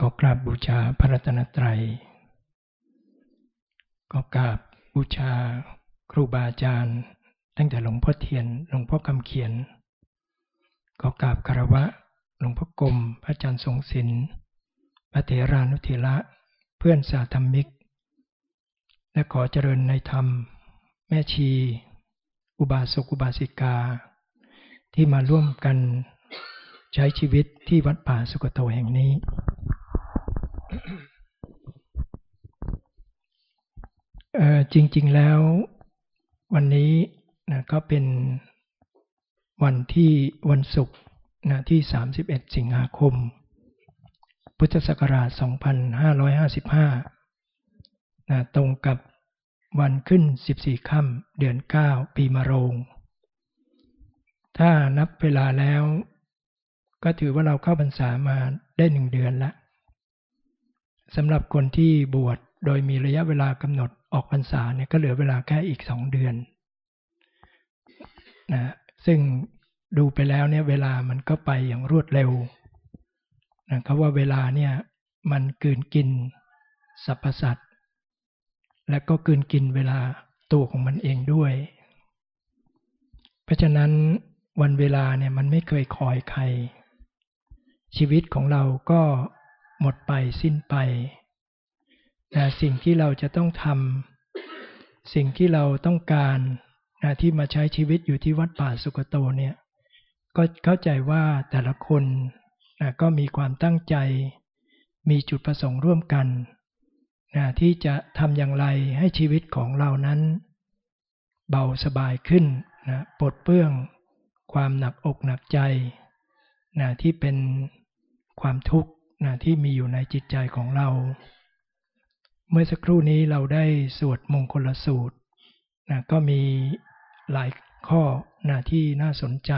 ขอกราบบูชาพระรัตนตรัยขอกราบบูชาครูบาอาจารย์ ตั้งแต่หลวงพ่อเทียน หลวงพ่อคำเขียนขอกราบคารวะ หลวงพ่อกรมพระอาจารย์ทรงศิลป์พระเถรานุเถระ เพื่อนสาธรรมิก และขอเจริญในธรรม แม่ชี อุบาสกอุบาสิกา ที่มาร่วมกันใช้ชีวิตที่วัดป่าสุกโตแห่งนี้ จริง ๆแล้ววันนี้นะก็เป็นวันที่วันศุกร์นะที่ 31 สิงหาคม พุทธศักราช 2555นะตรงกับวันขึ้น 14 ค่ำเดือน 9 ปีมะโรง ถ้านับเวลาแล้ว ก็ถือว่าเราเข้าพรรษามาได้หนึ่งเดือนละ สำหรับคนที่บวชโดยมีระยะเวลากำหนดออกพรรษาเนี่ยก็เหลือเวลาแค่อีกสองเดือนนะซึ่งดูไปแล้วเนี่ยเวลามันก็ไปอย่างรวดเร็วนะครับว่าเวลาเนี่ยมันกืนกินสรรพสัตว์และก็กืนกินเวลาตัวของมันเองด้วย เพราะฉะนั้นวันเวลาเนี่ยมันไม่เคยคอยใคร ชีวิตของเราก็ หมดไปสิ้นไป แต่สิ่งที่เราจะต้องทำสิ่งที่เราต้องการนะที่มาใช้ชีวิตอยู่ที่วัดป่าสุกโตเนี่ยก็เข้าใจว่าแต่ละคนนะก็มีความตั้งใจ มีจุดประสงค์ร่วมกันนะที่จะทำอย่างไรให้ชีวิตของเรานั้น เบาสบายขึ้นนะปลดเปื้อง ความหนักอกหนักใจนะที่เป็นความทุกข์ นะที่มีอยู่ในจิตใจของเรา เมื่อสักครู่นี้เราได้สวดมงคลสูตรนะก็มีหลายข้อนะที่น่าสนใจ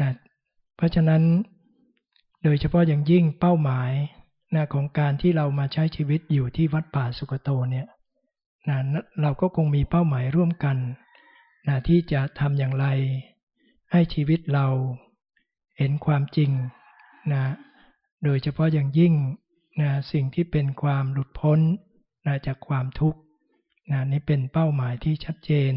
นะเพราะฉะนั้น โดยเฉพาะอย่างยิ่งเป้าหมายนะของการที่เรามาใช้ชีวิตอยู่ที่วัดป่าสุกโตเนี่ยนะเราก็คงมีเป้าหมายร่วมกันนะที่จะทำอย่างไร ให้ชีวิตเราเห็นความจริงนะ โดยเฉพาะอย่างยิ่งนะสิ่งที่เป็นความหลุดพ้นนะจากความทุกข์นะนี่เป็นเป้าหมายที่ชัดเจน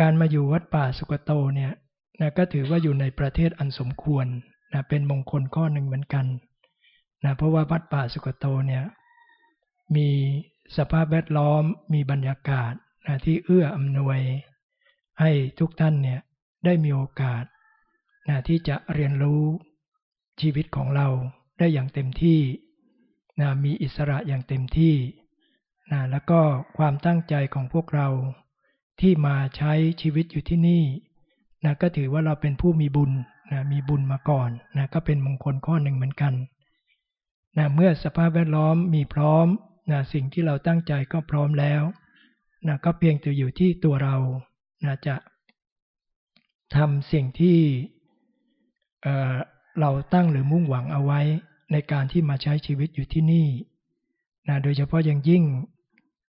การมาอยู่วัดป่าสุกโตเนี่ยนะก็ถือว่าอยู่ในประเทศอันสมควรนะเป็นมงคลข้อหนึ่งเหมือนกันนะเพราะว่าวัดป่าสุกโตเนี่ยมีสภาพแวดล้อมมีบรรยากาศนะที่เอื้ออำนวย ให้ทุกท่านเนี่ยได้มีโอกาสนะที่จะเรียนรู้ ชีวิตของเราได้อย่างเต็มที่นะมีอิสระอย่างเต็มที่นะแล้วก็ความตั้งใจของพวกเราที่มาใช้ชีวิตอยู่ที่นี่นะก็ถือว่าเราเป็นผู้มีบุญนะมีบุญมาก่อนนะก็เป็นมงคลข้อหนึ่งเหมือนกันนะเมื่อสภาพแวดล้อมมีพร้อมนะสิ่งที่เราตั้งใจก็พร้อมแล้วนะก็เพียงแต่อยู่ที่ตัวเรานะจะทำสิ่งที่ เราตั้งหรือมุ่งหวังเอาไว้ในการที่มาใช้ชีวิตอยู่ที่นี่นะโดยเฉพาะอย่างยิ่ง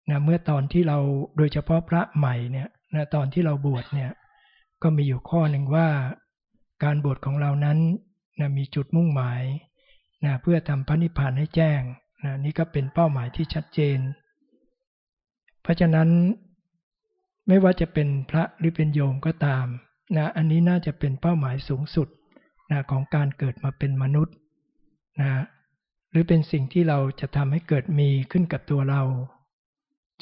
นะเมื่อตอนที่เราโดยเฉพาะพระใหม่เนี่ยนะตอนที่เราบวชเนี่ยก็มีอยู่ข้อหนึ่งว่า การบวชของเรานั้นนะมีจุดมุ่งหมายนะเพื่อทำพระนิพพานให้แจ้งนะนี่ก็เป็นเป้าหมายที่ชัดเจน เพราะฉะนั้นไม่ว่าจะเป็นพระหรือเป็นโยมก็ตามนะอันนี้น่าจะเป็นเป้าหมายสูงสุด นะของการเกิดมาเป็นมนุษย์นะหรือเป็นสิ่งที่เราจะทำให้เกิดมีขึ้นกับตัวเรา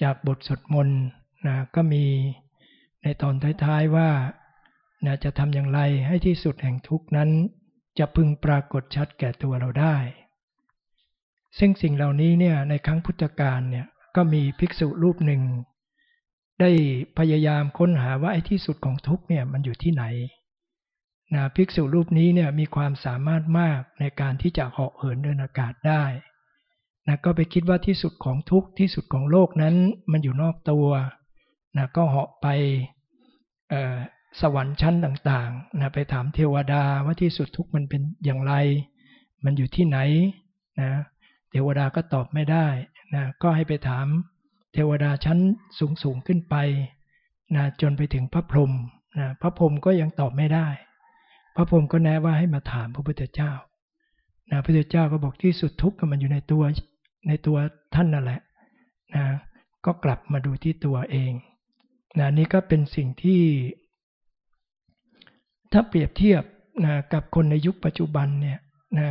จากบทสวดมนต์นะก็มีในตอนท้ายๆว่านะจะทำอย่างไรให้ที่สุดแห่งทุกนั้น จะพึงปรากฏชัดแก่ตัวเราได้ ซึ่งสิ่งเหล่านี้เนี่ยในครั้งพุทธกาลเนี่ยก็มีภิกษุรูปหนึ่ง ได้พยายามค้นหาว่าไอ้ที่สุดของทุกเนี่ยมันอยู่ที่ไหน นะภิกษุรูปนี้เนี่ยมีความสามารถมากในการที่จะเหาะเหินเดินอากาศได้นะก็ไปคิดว่าที่สุดของทุกที่สุดของโลกนั้นมันอยู่นอกตัวนะก็เหาะไปสวรรค์ชั้นต่างๆนะไปถามเทวดาว่าที่สุดทุกมันเป็นอย่างไร มันอยู่ที่ไหนนะเทวดาก็ตอบไม่ได้นะก็ให้ไปถามเทวดาชั้นสูงๆขึ้นไปนะจนไปถึงพระพรหมนะพระพรหมก็ยังตอบไม่ได้ พระพรหมก็แนะว่าให้มาถามพระพุทธเจ้านะพระพุทธเจ้าก็บอกที่สุดทุกข์มันอยู่ในตัวในตัวท่านนั่นแหละนะก็กลับมาดูที่ตัวเองนะนี่ก็เป็นสิ่งที่ ถ้าเปรียบเทียบนะกับคนในยุคปัจจุบันเนี่ยนะ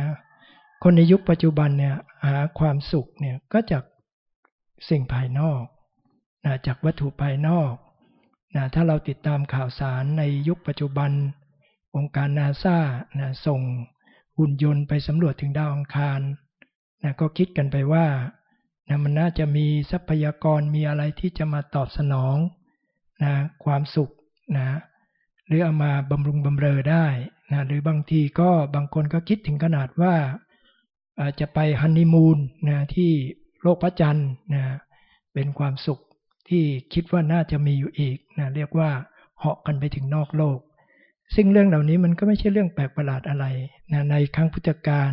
คนในยุคปัจจุบันเนี่ยหาความสุขเนี่ยก็จากสิ่งภายนอกนะจากวัตถุภายนอกนะถ้าเราติดตามข่าวสารในยุคปัจจุบัน องค์การนาซานะส่งหุ่นยนต์ไปสำรวจถึงดาวอังคารนะก็คิดกันไปว่านะมันน่าจะมีทรัพยากรมีอะไรที่จะมาตอบสนองนะความสุขนะหรือเอามาบำรุงบำเรอได้นะหรือบางทีก็บางคนก็คิดถึงขนาดว่าอาจจะไปฮันนีมูนนะที่โลกพระจันทร์นะเป็นความสุขที่คิดว่าน่าจะมีอยู่อีกนะเรียกว่าเหาะกันไปถึงนอกโลก ซึ่งเรื่องเหล่านี้มันก็ไม่ใช่เรื่องแปลกประหลาดอะไรนะในครั้งพุทธกาล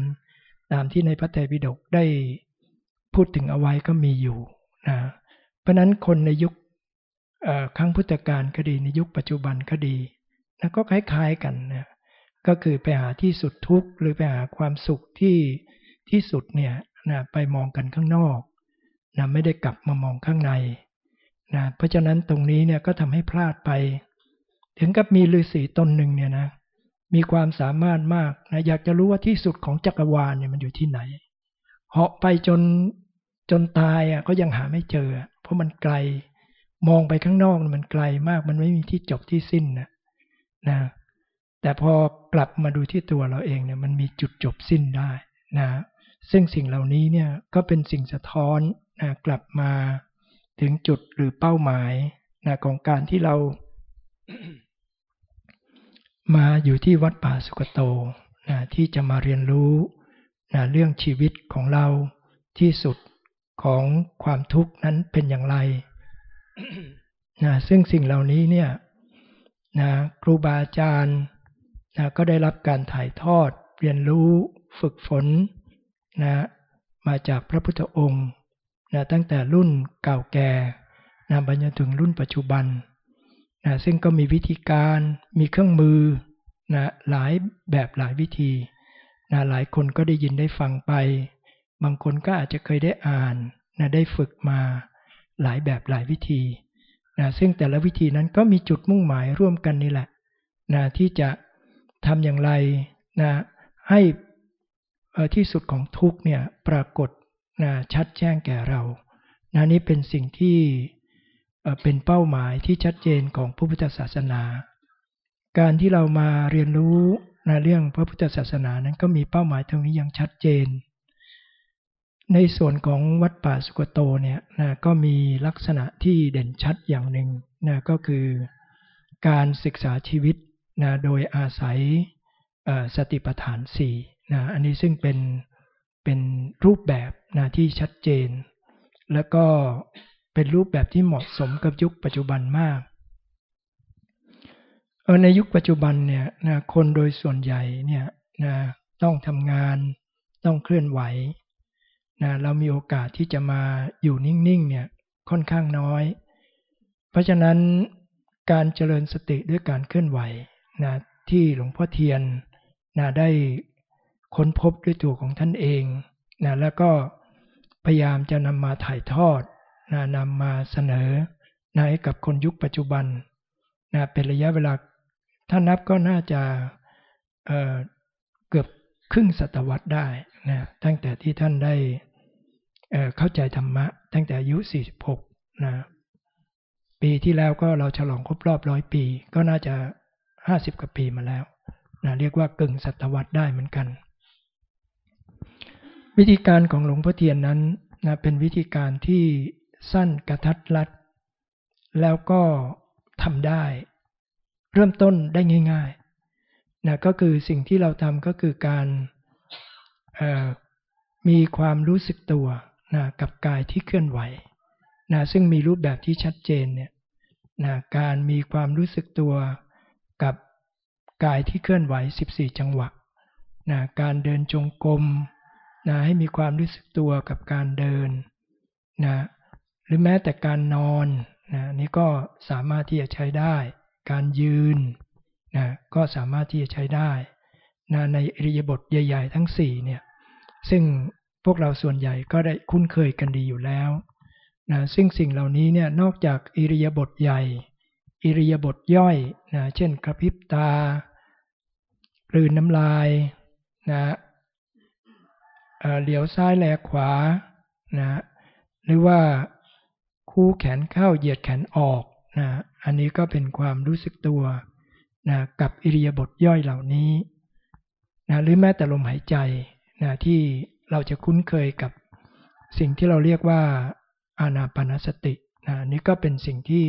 ตามที่ในพระไตรปิฎกได้พูดถึงเอาไว้ก็มีอยู่นะเพราะนั้นคนในยุคครั้งพุทธกาลก็ดีในยุคปัจจุบันก็ดีนะก็คล้ายๆกันนะก็คือไปหาที่สุดทุกข์หรือไปหาความสุขที่ที่สุดเนี่ยนะไปมองกันข้างนอกนะไม่ได้กลับมามองข้างในนะเพราะฉะนั้นตรงนี้เนี่ยก็ทำให้พลาดไป ถึงกับมีฤาษีตนหนึ่งเนี่ยนะมีความสามารถมากนะอยากจะรู้ว่าที่สุดของจักรวาลเนี่ยมันอยู่ที่ไหนเหาะไปจนจนตายอะก็ยังหาไม่เจอ เพราะมันไกลมองไปข้างนอกมันไกลมากมันไม่มีที่จบที่สิ้นนะนะ แต่พอกลับมาดูที่ตัวเราเองเนี่ยมันมีจุดจบสิ้นได้นะซึ่งสิ่งเหล่านี้เนี่ยก็เป็นสิ่งสะท้อนนะกลับมาถึงจุดหรือเป้าหมายนะของการที่เรา มาอยู่ที่วัดป่าสุกโตนะที่จะมาเรียนรู้นะเรื่องชีวิตของเราที่สุดของความทุกข์นั้นเป็นอย่างไรนะซึ่งสิ่งเหล่านี้เนี่ยนะครูบาอาจารย์นะก็ได้รับการถ่ายทอดเรียนรู้ฝึกฝนนะมาจากพระพุทธองค์นะตั้งแต่รุ่นเก่าแก่นะบรรจนถึงรุ่นปัจจุบัน นะซึ่งก็มีวิธีการมีเครื่องมือนะหลายแบบหลายวิธีนะหลายคนก็ได้ยินได้ฟังไป บางคนก็อาจจะเคยได้อ่านนะได้ฝึกมาหลายแบบหลายวิธีนะซึ่งแต่ละวิธีนั้นก็มีจุดมุ่งหมายร่วมกันนี่แหละนะที่จะทำอย่างไรนะให้ที่สุดของทุกเนี่ยปรากฏนะชัดแจ้งแก่เรานะนี้เป็นสิ่งที่ เป็นเป้าหมายที่ชัดเจนของพระพุทธศาสนา การที่เรามาเรียนรู้ในเรื่องพระพุทธศาสนานั้นก็มีเป้าหมายตรงนี้อย่างชัดเจน ในส่วนของวัดป่าสุกโตเนี่ยนะก็มีลักษณะที่เด่นชัดอย่างหนึ่งนะก็คือการศึกษาชีวิตนะโดยอาศัยสติปัฏฐานสี่นะอันนี้ซึ่งเป็นเป็นรูปแบบนะที่ชัดเจน แล้วก็ เป็นรูปแบบที่เหมาะสมกับยุคปัจจุบันมากเออในยุคปัจจุบันเนี่ยนะคนโดยส่วนใหญ่เนี่ยนะต้องทำงานต้องเคลื่อนไหวนะเรามีโอกาสที่จะมาอยู่นิ่งๆเนี่ยค่อนข้างน้อย เพราะฉะนั้นการเจริญสติด้วยการเคลื่อนไหวนะที่หลวงพ่อเทียนนะได้ค้นพบด้วยตัวของท่านเองนะแล้วก็พยายามจะนำมาถ่ายทอด นะนำมาเสนอนะให้กับคนยุคปัจจุบันนะเป็นระยะเวลาถ้านับก็น่าจะเเกือบครึ่งศตวรรษได้นะตั้งแต่ที่ท่านได้เเข้าใจธรรมะ ตั้งแต่อายุ 46นะปีที่แล้วก็เราฉลองครบรอบร้อยปี ก็น่าจะ 50 กว่าปีมาแล้วนะเรียกว่ากึ่งศตวรรษได้เหมือนกัน วิธีการของหลวงพ่อเทียนนั้นนะเป็นวิธีการที่ สั้นกระทัดรัด แล้วก็ทำได้ เริ่มต้นได้ง่ายๆนะก็คือสิ่งที่เราทำก็คือการมีความรู้สึกตัวนะกับกายที่เคลื่อนไหวนะซึ่งมีรูปแบบที่ชัดเจนเนี่ยนะการมีความรู้สึกตัวกับกายที่เคลื่อนไหว 14 จังหวะนะการเดินจงกรมนะให้มีความรู้สึกตัวกับการเดินนะ รือแม้แต่การนอนนะนี่ก็สามารถที่จะใช้ได้ การยืนนะก็สามารถที่จะใช้ได้นะในอริยบทใหญ่ ๆ ทั้ง4เนี่ยซึ่งพวกเราส่วนใหญ่ก็ได้คุ้นเคยกันดีอยู่แล้วนะซึ่งสิ่งเหล่านี้เนี่ยนอกจากอิริยาบถใหญ่ อิริยาบถย่อยนะเช่นกระพริบตากลืนน้ำลายนะเหลียวซ้ายแลขวานะหรือว่า คู่แขนเข้าเหยียดแขนออกนะอันนี้ก็เป็นความรู้สึกตัวนะกับอิริยาบถย่อยเหล่านี้นะหรือแม้แต่ลมหายใจนะที่เราจะคุ้นเคยกับสิ่งที่เราเรียกว่าอานาปนสตินะนี่ก็เป็นสิ่งที่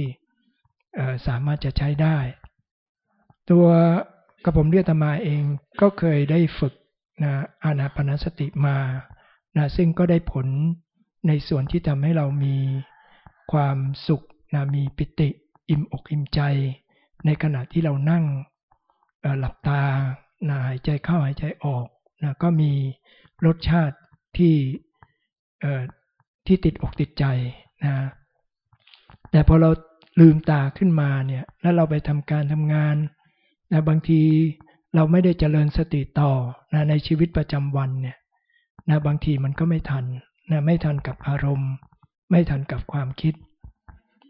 สามารถจะใช้ได้ ตัวกระผมเรียตมาเองก็เคยได้ฝึกนะอานาปนสติมานะซึ่งก็ได้ผลในส่วนที่ทำให้เรามี ความสุขนะมีปิติอิ่มอกอิ่มใจ ในขณะที่เรานั่งหลับตานะหายใจเข้าหายใจออกนะก็มีรสชาติที่ที่ติดอกติดใจนะแต่พอเราลืมตาขึ้นมาเนี่ยแล้วเราไปทำการทำงานนะบางทีเราไม่ได้เจริญสติต่อนะในชีวิตประจำวันเนี่ยนะบางทีมันก็ไม่ทันนะไม่ทันกับอารมณ์ ไม่ทันกับความคิด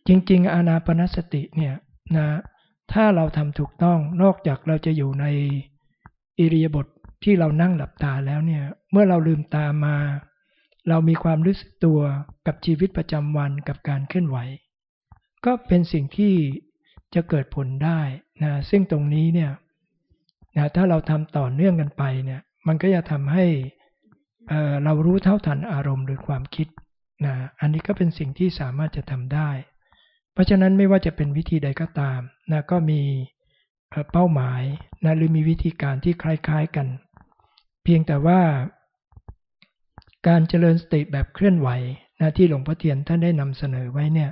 จริง ๆ อานาปนสติเนี่ยนะถ้าเราทำถูกต้องนอกจากเราจะอยู่ในอิริยาบถทที่เรานั่งหลับตาแล้วเนี่ยเมื่อเราลืมตามา เรามีความรู้สึกตัวกับชีวิตประจำวันกับการเคลื่อนไหว ก็เป็นสิ่งที่จะเกิดผลได้นะซึ่งตรงนี้เนี่ยนะถ้าเราทำต่อเนื่องกันไปเนี่ยมันก็จะทำให้เเรารู้เท่าทันอารมณ์หรือความคิด นะอันนี้ก็เป็นสิ่งที่สามารถจะทำได้ เพราะฉะนั้นไม่ว่าจะเป็นวิธีใดก็ตามนะก็มีเป้าหมายนะหรือมีวิธีการที่คล้ายๆกัน เพียงแต่ว่า การเจริญสติแบบเคลื่อนไหวนะที่หลวงพ่อเทียนท่านได้นำเสนอไว้เนี่ย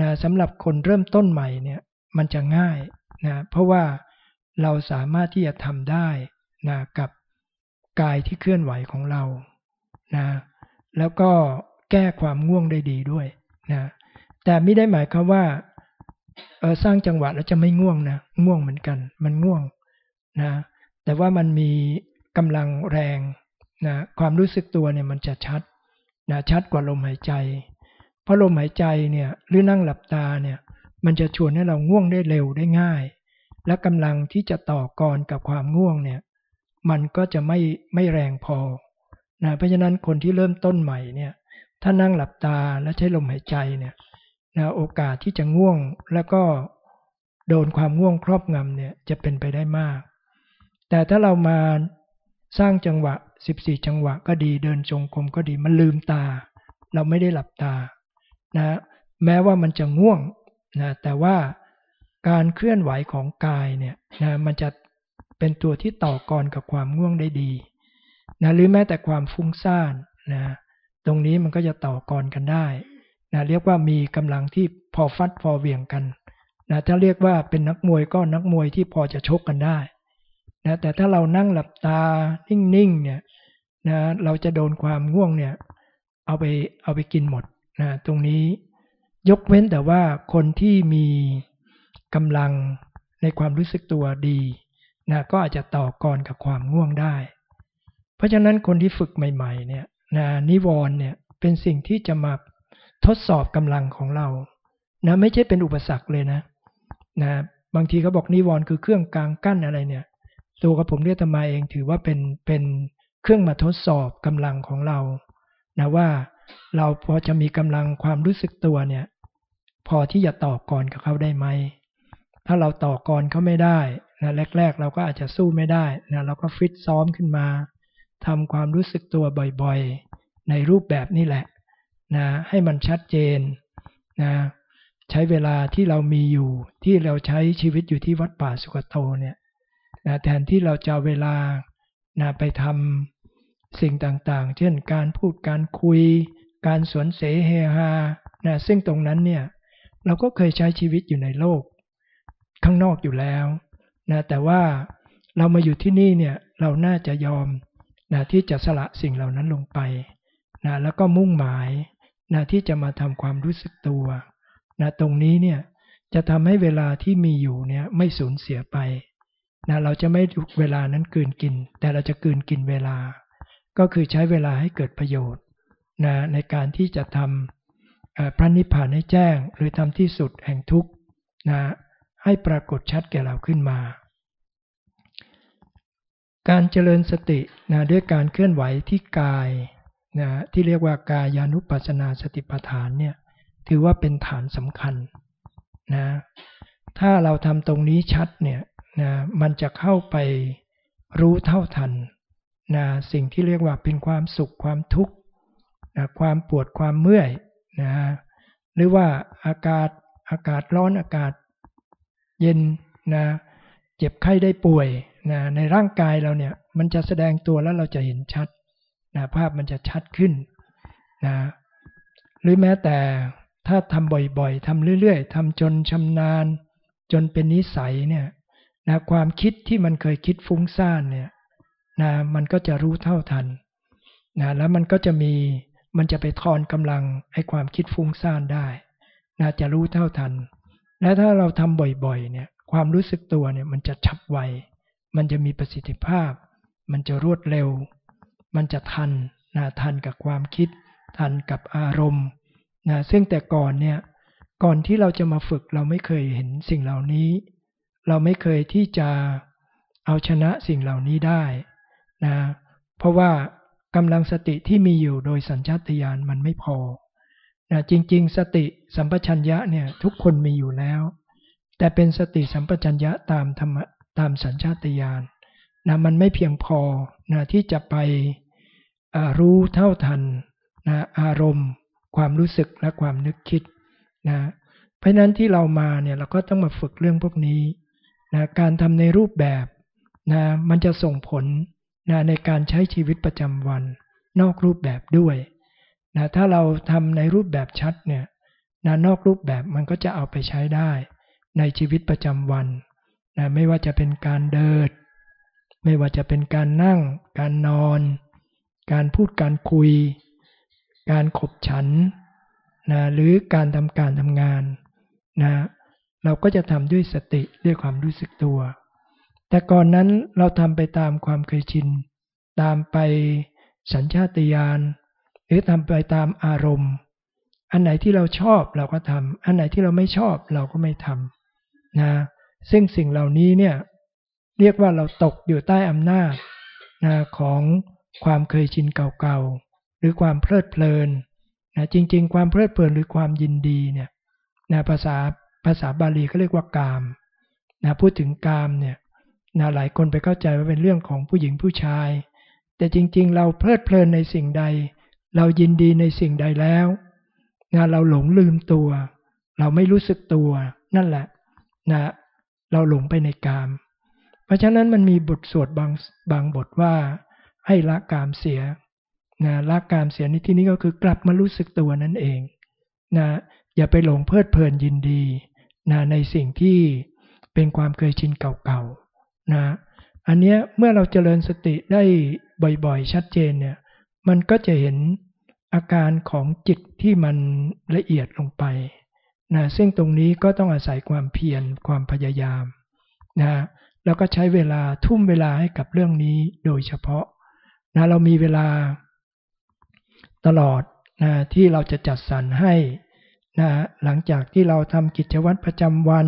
นะสำหรับคนเริ่มต้นใหม่เนี่ยมันจะง่ายนะเพราะว่าเราสามารถที่จะทำได้นะกับกายที่เคลื่อนไหวของเรานะแล้วก็ แก้ความง่วงได้ดีด้วยนะแต่ไม่ได้หมายความว่าเออสร้างจังหวะแล้วจะไม่ง่วงนะง่วงเหมือนกัน มันง่วงนะแต่ว่ามันมีกำลังแรงนะความรู้สึกตัวเนี่ยมันจะชัดนะชัดกว่าลมหายใจ เพราะลมหายใจเนี่ยหรือนั่งหลับตาเนี่ยมันจะชวนให้เราง่วงได้เร็วได้ง่าย และกำลังที่จะต่อกรกับความง่วงเนี่ยมันก็จะไม่ไม่แรงพอนะเพราะฉะนั้นคนที่เริ่มต้นใหม่เนี่ย ถ้านั่งหลับตาและใช้ลมหายใจเนี่ยนะโอกาสที่จะง่วงแล้วก็โดนความง่วงครอบงำเนี่ยจะเป็นไปได้มาก แต่ถ้าเรามาสร้างจังหวะ 14 จังหวะก็ดีเดินจงกรมก็ดีมันลืมตา เราไม่ได้หลับตานะแม้ว่ามันจะง่วงนะแต่ว่าการเคลื่อนไหวของกายเนี่ยนะมันจะเป็นตัวที่ต่อกรกับความง่วงได้ดีนะหรือแม้แต่ความฟุ้งซ่านนะ ตรงนี้มันก็จะต่อกรกันได้นะเรียกว่ามีกำลังที่พอฟัดพอเวียงกันนะถ้าเรียกว่าเป็นนักมวยก็นักมวยที่พอจะชกกันได้นะแต่ถ้าเรานั่งหลับตานิ่งๆเนี่ยนะเราจะโดนความง่วงเนี่ยเอาไปเอาไปกินหมดนะตรงนี้ยกเว้นแต่ว่าคนที่มีกำลังในความรู้สึกตัวดีนะก็อาจจะต่อกรกับความง่วงได้ เพราะฉะนั้นคนที่ฝึกใหม่ ๆ เนี่ย นะนิวรณ์เนี่ยเป็นสิ่งที่จะมาทดสอบกำลังของเรานะไม่ใช่เป็นอุปสรรคเลยนะนะบางทีเขาบอกนิวรณ์คือเครื่องกลางกั้นอะไรเนี่ยตัวกับผมเรียกตมาเองถือว่าเป็นเป็นเครื่องมาทดสอบกำลังของเรานะว่าเราพอจะมีกำลังความรู้สึกตัวเนี่ยพอที่จะต่อกรกับเขาได้ไหม ถ้าเราต่อกรเขาไม่ได้นะแรก ๆ เราก็อาจจะสู้ไม่ได้นะเราก็ฟิตซ้อมขึ้นมา ทำความรู้สึกตัวบ่อยๆ ในรูปแบบนี้แหละนะให้มันชัดเจนนะใช้เวลาที่เรามีอยู่ที่เราใช้ชีวิตอยู่ที่วัดป่าสุกโตเนี่ยนะแทนที่เราจะเวลานะไปทำสิ่งต่างๆ เช่นการพูดการคุย การสวนเสเฮฮานะซึ่งตรงนั้นเนี่ยเราก็เคยใช้ชีวิตอยู่ในโลก ข้างนอกอยู่แล้วนะแต่ว่าเรามาอยู่ที่นี่เนี่ยเราน่าจะยอม นะที่จะสละสิ่งเหล่านั้นลงไปนะแล้วก็มุ่งหมายนะที่จะมาทำความรู้สึกตัวนะตรงนี้เนี่ยจะทำให้เวลาที่มีอยู่เนี่ยไม่สูญเสียไปนะเราจะไม่เวลานั้นกืนกิน แต่เราจะกืนกินเวลา ก็คือใช้เวลาให้เกิดประโยชน์นะในการที่จะทำพระนิพพานให้แจ้ง หรือทำที่สุดแห่งทุกข์นะให้ปรากฏชัดแก่เราขึ้นมา การเจริญสตินะด้วยการเคลื่อนไหวที่กายนะที่เรียกว่ากายานุปัสสนาสติปัฏฐานเนี่ยถือว่าเป็นฐานสำคัญนะถ้าเราทำตรงนี้ชัดเนี่ยนะมันจะเข้าไปรู้เท่าทันนะสิ่งที่เรียกว่าเป็นความสุขความทุกข์นะความปวดความเมื่อยนะหรือว่าอากาศอากาศร้อนอากาศเย็นนะเจ็บไข้ได้ป่วย นะในร่างกายเราเนี่ยมันจะแสดงตัวแล้วเราจะเห็นชัดนะภาพมันจะชัดขึ้นนะหรือแม้แต่ถ้าทำบ่อยๆทำเรื่อยๆทำจนชำนาญ จนเป็นนิสัยเนี่ยนะความคิดที่มันเคยคิดฟุ้งซ่านเนี่ยนะมันก็จะรู้เท่าทันนะแล้วมันก็จะมีมันจะไปทอนกำลังให้ความคิดฟุ้งซ่านได้นะจะรู้เท่าทัน และถ้าเราทำบ่อยๆเนี่ยความรู้สึกตัวเนี่ยมันจะฉับไว มันจะมีประสิทธิภาพ มันจะรวดเร็ว มันจะทันนะทันกับความคิด ทันกับอารมณ์นะซึ่งแต่ก่อนเนี่ยก่อนที่เราจะมาฝึกเราไม่เคยเห็นสิ่งเหล่านี้ เราไม่เคยที่จะเอาชนะสิ่งเหล่านี้ได้นะเพราะว่ากำลังสติที่มีอยู่โดยสัญชาตญาณมันไม่พอนะจริง ๆ สติสัมปชัญญะเนี่ยทุกคนมีอยู่แล้ว แต่เป็นสติสัมปชัญญะตามธรรม ตามสัญชาตญาณนะมันไม่เพียงพอนะที่จะไปรู้เท่าทันนะอารมณ์ ความรู้สึกและความนึกคิดนะเพราะนั้นที่เรามาเนี่ยเราก็ต้องมาฝึกเรื่องพวกนี้นะการทำในรูปแบบนะมันจะส่งผลนะในการใช้ชีวิตประจำวัน นอกรูปแบบด้วยนะถ้าเราทำในรูปแบบชัดเนี่ยนะนอกรูปแบบมันก็จะเอาไปใช้ได้ในชีวิตประจำวัน นะไม่ว่าจะเป็นการเดิน ไม่ว่าจะเป็นการนั่ง การนอน การพูดการคุย การขบฉันนะหรือการทำการทำงานนะเราก็จะทำด้วยสติด้วยความรู้สึกตัว แต่ก่อนนั้นเราทำไปตามความเคยชิน ตามไปสัญชาตญาณหรือทำไปตามอารมณ์ อันไหนที่เราชอบเราก็ทำอันไหนที่เราไม่ชอบเราก็ไม่ทำนะ ซึ่งสิ่งเหล่านี้เนี่ยเรียกว่าเราตกอยู่ใต้อำนาจนะของความเคยชินเก่าๆ หรือความเพลิดเพลินนะจริงๆ ความเพลิดเพลินหรือความยินดีเนี่ยนะภาษาภาษาบาลีเขาเรียกว่ากามนะพูดถึงกามเนี่ยนะหลายคนไปเข้าใจว่าเป็นเรื่องของผู้หญิงผู้ชาย แต่จริงๆ เราเพลิดเพลินในสิ่งใด เรายินดีในสิ่งใดแล้วนะเราหลงลืมตัว เราไม่รู้สึกตัวนั่นแหละนะ เราหลงไปในกาม เพราะฉะนั้นมันมีบทสวดบางบางบทว่า ให้ละกามเสียนะละกามเสียในที่นี้ก็คือกลับมารู้สึกตัวนั่นเองนะอย่าไปหลงเพลิดเพลินยินดีนะในสิ่งที่เป็นความเคยชินเก่าๆนะอันนี้เมื่อเราเจริญสติได้บ่อยๆ ชัดเจนเนี่ยมันก็จะเห็นอาการของจิตที่มันละเอียดลงไป นะซึ่งตรงนี้ก็ต้องอาศัยความเพียรความพยายามนะแล้วก็ใช้เวลาทุ่มเวลาให้กับเรื่องนี้โดยเฉพาะนะเรามีเวลาตลอดนะที่เราจะจัดสรรให้นะหลังจากที่เราทำกิจวัตรประจำวัน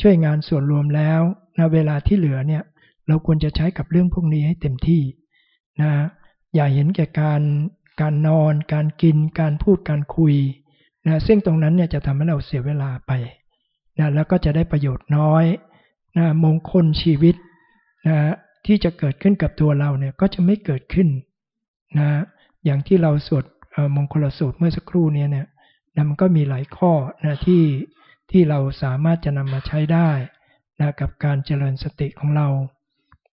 ช่วยงานส่วนรวมแล้วนะเวลาที่เหลือเนี่ยเราควรจะใช้กับเรื่องพวกนี้ให้เต็มที่นะอย่าเห็นแก่การการนอน การกิน การพูดการคุย นะซึ่งตรงนั้นเนี่ยจะทำให้เราเสียเวลาไปนะแล้วก็จะได้ประโยชน์น้อยนะมงคลชีวิตนะที่จะเกิดขึ้นกับตัวเราเนี่ยก็จะไม่เกิดขึ้นนะอย่างที่เราสวดมงคลสูตรเมื่อสักครู่นี้เนี่ยมันก็มีหลายข้อนะที่ที่เราสามารถจะนำมาใช้ได้นะกับการเจริญสติของเรา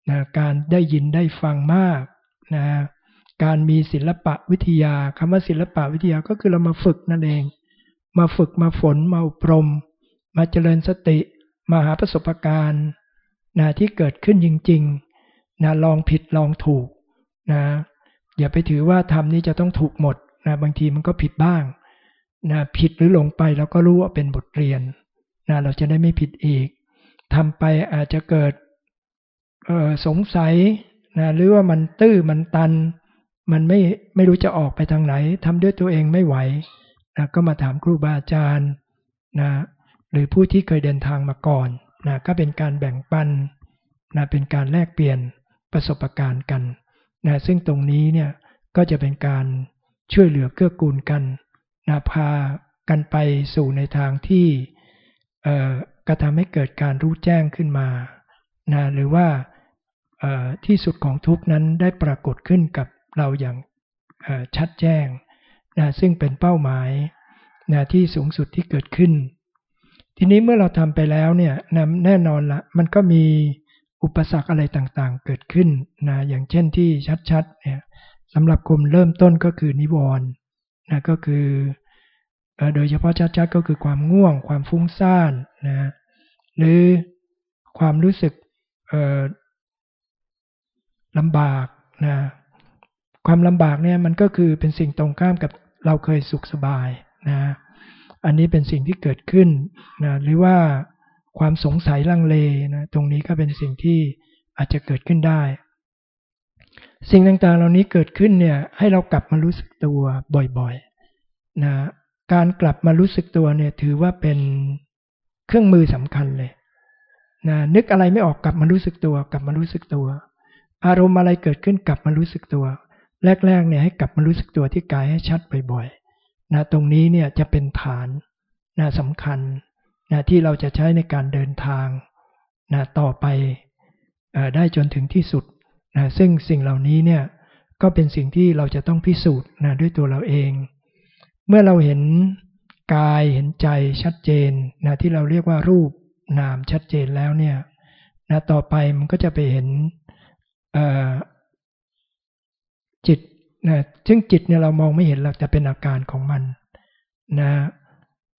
นะการได้ยินได้ฟังมากนะการมีศิลปะวิทยาคำว่าศิลปะวิทยาก็คือเรามาฝึกนั่นเอง มาฝึกมาฝนมาอบรม มาเจริญสติมาหาประสบการณ์นะที่เกิดขึ้นจริงๆนะลองผิดลองถูกนะอย่าไปถือว่าทำนี้จะต้องถูกหมดนะบางทีมันก็ผิดบ้างนะผิดหรือหลงไปเราก็รู้ว่าเป็นบทเรียนนะเราจะได้ไม่ผิดอีกทำไปอาจจะเกิดสงสัยนะหรือว่ามันตื้อมันตัน มันไม่ไม่รู้จะออกไปทางไหนทำด้วยตัวเองไม่ไหว นะก็มาถามครูบาอาจารย์นะหรือผู้ที่เคยเดินทางมาก่อนนะก็เป็นการแบ่งปันนะเป็นการแลกเปลี่ยนประสบการณ์กันนะซึ่งตรงนี้เนี่ยก็จะเป็นการช่วยเหลือเกื้อกูลกันนะพากันไปสู่ในทางที่กระทำให้เกิดการรู้แจ้งขึ้นมานะหรือว่าที่สุดของทุกนั้นได้ปรากฏขึ้นกับเราอย่างชัดแจ้ง นะซึ่งเป็นเป้าหมายนะที่สูงสุดที่เกิดขึ้น ทีนี้เมื่อเราทำไปแล้วเนี่ยนะแน่นอนละมันก็มีอุปสรรคอะไรต่างๆ เกิดขึ้นนะอย่างเช่นที่ชัดๆเนี่ยสำหรับกลุ่มเริ่มต้นก็คือนิวรณ์นะก็คือโดยเฉพาะชัดๆก็คือความง่วง ความฟุ้งซ่านนะหรือความรู้สึกลำบากนะความลำบากเนี่ยมันก็คือเป็นสิ่งตรงข้ามกับ เราเคยสุขสบายนะอันนี้เป็นสิ่งที่เกิดขึ้นนะหรือว่าความสงสัยลังเลนะตรงนี้ก็เป็นสิ่งที่อาจจะเกิดขึ้นได้ สิ่งต่างๆเหล่านี้เกิดขึ้นเนี่ยให้เรากลับมารู้สึกตัวบ่อยๆนะการกลับมารู้สึกตัวเนี่ยถือว่าเป็นเครื่องมือสำคัญเลยนะนึกอะไรไม่ออกกลับมารู้สึกตัว กลับมารู้สึกตัว อารมณ์อะไรเกิดขึ้นกลับมารู้สึกตัว แรกๆเนี่ยให้กลับมารู้สึกตัวที่กายให้ชัดบ่อยๆนะตรงนี้เนี่ยจะเป็นฐานนะสำคัญนะที่เราจะใช้ในการเดินทางนะต่อไปอได้จนถึงที่สุดนะซึ่งสิ่งเหล่านี้เนี่ยก็เป็นสิ่งที่เราจะต้องพิสูจน์นะด้วยตัวเราเอง เมื่อเราเห็นกายเห็นใจชัดเจนนะที่เราเรียกว่ารูปนามชัดเจนแล้วเนี่ยนะต่อไปมันก็จะไปเห็น จิตนะซึ่งจิตเนี่ยเรามองไม่เห็นหรอกแต่เป็นอาการของมันนะ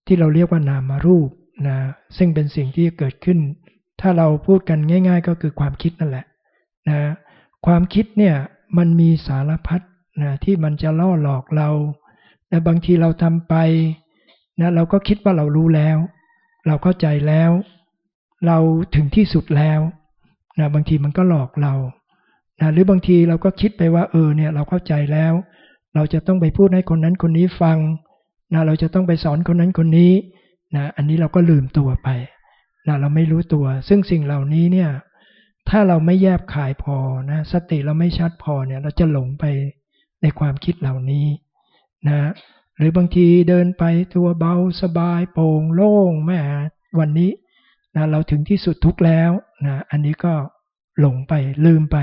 ที่เราเรียกว่านามารูปนะซึ่งเป็นสิ่งที่เกิดขึ้น ถ้าเราพูดกันง่าย ๆ ก็คือความคิดนั่นแหละนะความคิดเนี่ยมันมีสารพัดนะที่มันจะล่อหลอกเราแต่บางทีเราทำไปนะเราก็คิดว่าเรารู้แล้ว เราเข้าใจแล้ว เราถึงที่สุดแล้วนะบางทีมันก็หลอกเรา นะหรือบางทีเราก็คิดไปว่าเออเนี่ยเราเข้าใจแล้ว เราจะต้องไปพูดให้คนนั้นคนนี้ฟังนะเราจะต้องไปสอนคนนั้นคนนี้นะอันนี้เราก็ลืมตัวไปนะเราไม่รู้ตัว ซึ่งสิ่งเหล่านี้เนี่ยถ้าเราไม่แยบขายพอนะสติเราไม่ชัดพอเนี่ยเราจะหลงไปในความคิดเหล่านี้นะหรือบางทีเดินไปตัวเบาสบายโปร่งโล่งแม่วันนี้นะเราถึงที่สุดทุกแล้วนะอันนี้ก็หลงไปลืมไป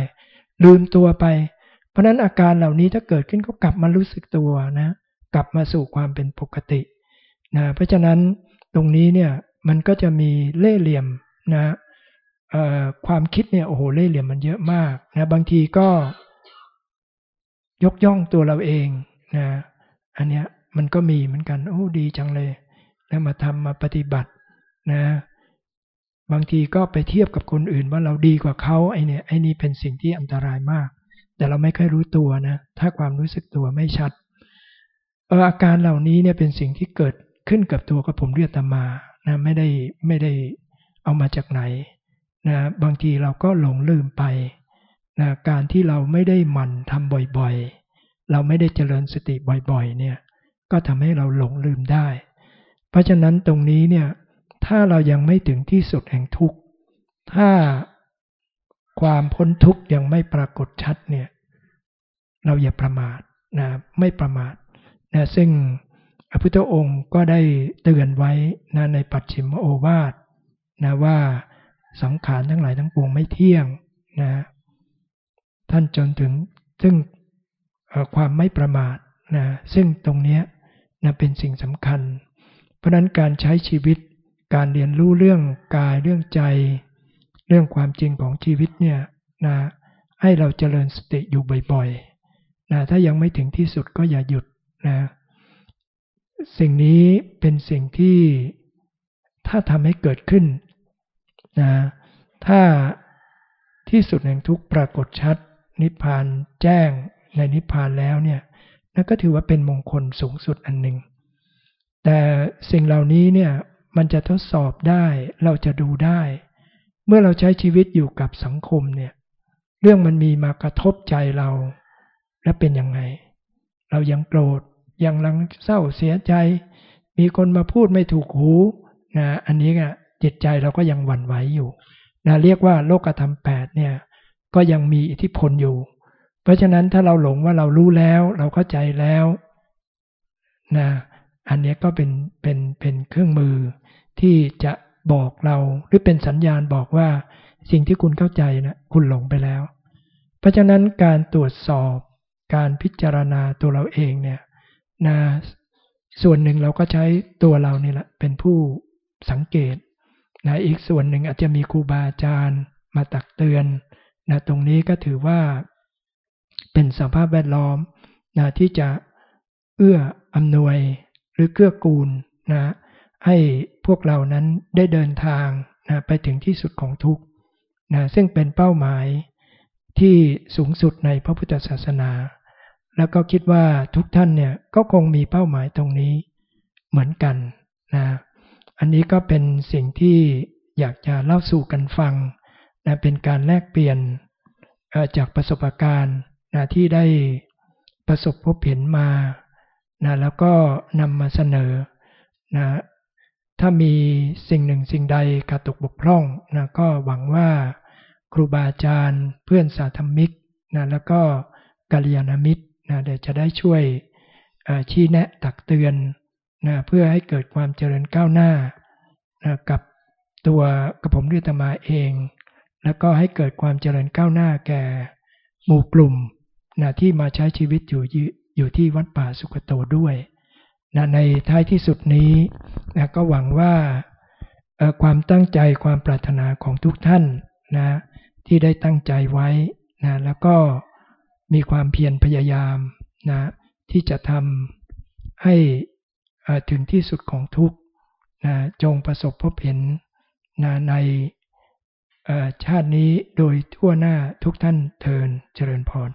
ลืมตัวไป เพราะนั้นอาการเหล่านี้ถ้าเกิดขึ้นก็กลับมารู้สึกตัวนะ กลับมาสู่ความเป็นปกตินะเพราะฉะนั้นตรงนี้เนี่ยมันก็จะมีเล่เหลี่ยมนะความคิดเนี่ยโอ้โหเล่เหลี่ยมมันเยอะมากนะบางทีก็ยกย่องตัวเราเองนะอันเนี้ยมันก็มีเหมือนกันโอ้ดีจังเลย แล้วมาทำมาปฏิบัตินะ บางทีก็ไปเทียบกับคนอื่นว่าเราดีกว่าเขาไอเนี่ยไอนี่เป็นสิ่งที่อันตรายมาก แต่เราไม่ค่อยรู้ตัวนะ ถ้าความรู้สึกตัวไม่ชัดเอออาการเหล่านี้เนี่ยเป็นสิ่งที่เกิดขึ้นกับตัวกับผมเรียกตมานะไม่ได้ไม่ได้เอามาจากไหนนะบางทีเราก็หลงลืมไปนะการที่เราไม่ได้หมั่นทำบ่อยๆ เราไม่ได้เจริญสติบ่อยๆเนี่ยก็ทำให้เราหลงลืมได้ เพราะฉะนั้นตรงนี้เนี่ย ถ้าเรายังไม่ถึงที่สุดแห่งทุกข์ ถ้าความพ้นทุกข์ยังไม่ปรากฏชัดเนี่ย เราอย่าประมาทนะไม่ประมาทนะซึ่งพระพุทธองค์ก็ได้เตือนไว้นะในปัจฉิมโอวาทนะว่าสังขารทั้งหลายทั้งปวงไม่เที่ยงนะท่านจนถึงซึ่งความไม่ประมาทนะซึ่งตรงนี้นะเป็นสิ่งสำคัญ เพราะนั้นการใช้ชีวิต การเรียนรู้เรื่องกายเรื่องใจ เรื่องความจริงของชีวิตเนี่ยนะให้เราเจริญสติอยู่บ่อยๆนะถ้ายังไม่ถึงที่สุดก็อย่าหยุดนะสิ่งนี้เป็นสิ่งที่ถ้าทำให้เกิดขึ้นนะถ้าที่สุดแห่งทุกปรากฏชัด นิพพานแจ้งในนิพพานแล้วเนี่ยนั่นก็ถือว่าเป็นมงคลสูงสุดอันหนึ่งแต่สิ่งเหล่านี้เนี่ย มันจะทดสอบได้ เราจะดูได้ เมื่อเราใช้ชีวิตอยู่กับสังคมเนี่ย เรื่องมันมีมากระทบใจเรา และเป็นยังไง เรายังโกรธ ยังรังเศร้าเสียใจ มีคนมาพูดไม่ถูกหูนะอันนี้ก็จิตใจเราก็ยังหวั่นไหวอยู่นะเรียกว่าโลกธรรมแปดเนี่ย ก็ยังมีอิทธิพลอยู่ เพราะฉะนั้นถ้าเราหลงว่าเรารู้แล้ว เราเข้าใจแล้วนะ อันนี้ก็เป็นเป็นเป็นเครื่องมือที่จะบอกเราหรือเป็นสัญญาณบอกว่าสิ่งที่คุณเข้าใจนะคุณหลงไปแล้ว เพราะฉะนั้นการตรวจสอบการพิจารณาตัวเราเองเนี่ยนะส่วนหนึ่งเราก็ใช้ตัวเรานี่แหละเป็นผู้สังเกตนะอีกส่วนหนึ่งอาจจะมีครูบาอาจารย์มาตักเตือนนะตรงนี้ก็ถือว่าเป็นสภาพแวดล้อมนะที่จะเอื้ออำนวย รือเกื้อกูลนะให้พวกเรานั้นได้เดินทางนะไปถึงที่สุดของทุกนะซึ่งเป็นเป้าหมายที่สูงสุดในพระพุทธศาสนา แล้วก็คิดว่าทุกท่านเนี่ยก็คงมีเป้าหมายตรงนี้เหมือนกันนะอันนี้ก็เป็นสิ่งที่อยากจะเล่าสู่กันฟังนะเป็นการแลกเปลี่ยนจากประสบการณ์นะที่ได้ประสบพบเห็นมา นะแล้วก็นำมาเสนอนะถ้ามีสิ่งหนึ่งสิ่งใดกระตุกบกพร่องนะก็หวังว่าครูบาอาจารย์เพื่อนสาธมิกนะแล้วก็กัลยาณมิตรนะเดี๋ยวจะได้ช่วยชี้แนะตักเตือนนะเพื่อให้เกิดความเจริญก้าวหน้านะกับตัวกระผมด้วยตมาเอง แล้วก็ให้เกิดความเจริญก้าวหน้าแก่หมู่กลุ่มนะที่มาใช้ชีวิตอยู่ อยู่ที่วัดป่าสุกโตด้วยนะในท้ายที่สุดนี้นะก็หวังว่าความตั้งใจความปรารถนาของทุกท่านนะที่ได้ตั้งใจไว้นะแล้วก็มีความเพียรพยายามนะที่จะทำให้ถึงที่สุดของทุกนะจงประสบพบเห็นนะในชาตินี้โดยทั่วหน้าทุกท่านเทินเจริญพร